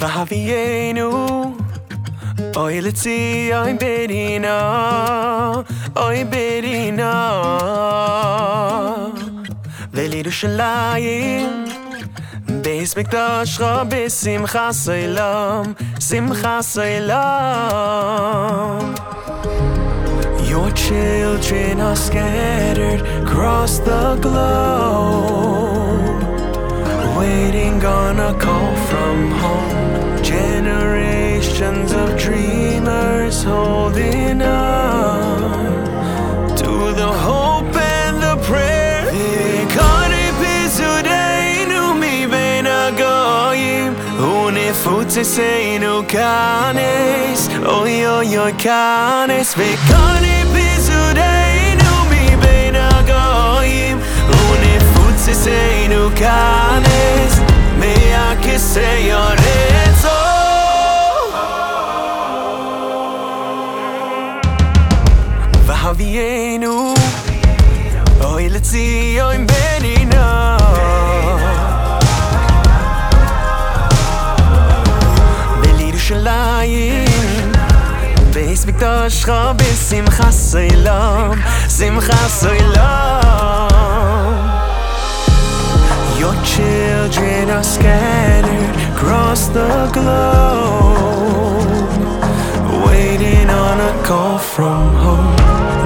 Vavienu Oy letzi oy berina Oy berina Veli du shalayim Beis mikdash ra besimcha soilam Simcha soilam. Your children are scattered across the globe Waiting on a call from home. Generations of dreamers holding on To the hope and the prayer. Vikari pizudeinu mi bein hagoyim Unifutziseinu kanes Oy oy oy kanes Vikari pizudeinu mi bein hagoyim Unifutziseinu kanes Señor Vavienu Oy let's see oy benino Belir shlai Beis viktosh khabis sim Your children are scared. Globe Waiting on a call from home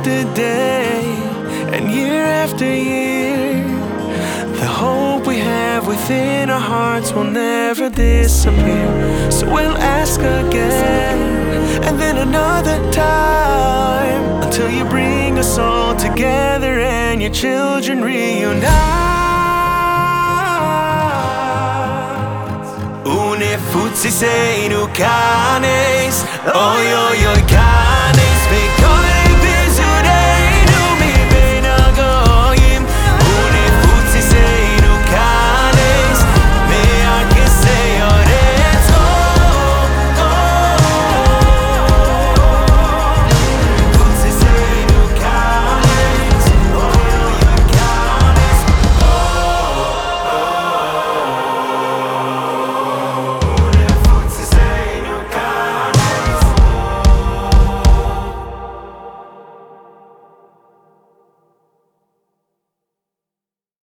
after day, and year after year, the hope we have within our hearts will never disappear. So we'll ask again, and then another time, until you bring us all together and your children reunite. Unifutziseinu kanes, oy oy oy kanes.